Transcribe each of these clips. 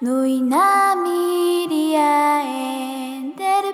Nui nami dia en del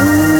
Ooh.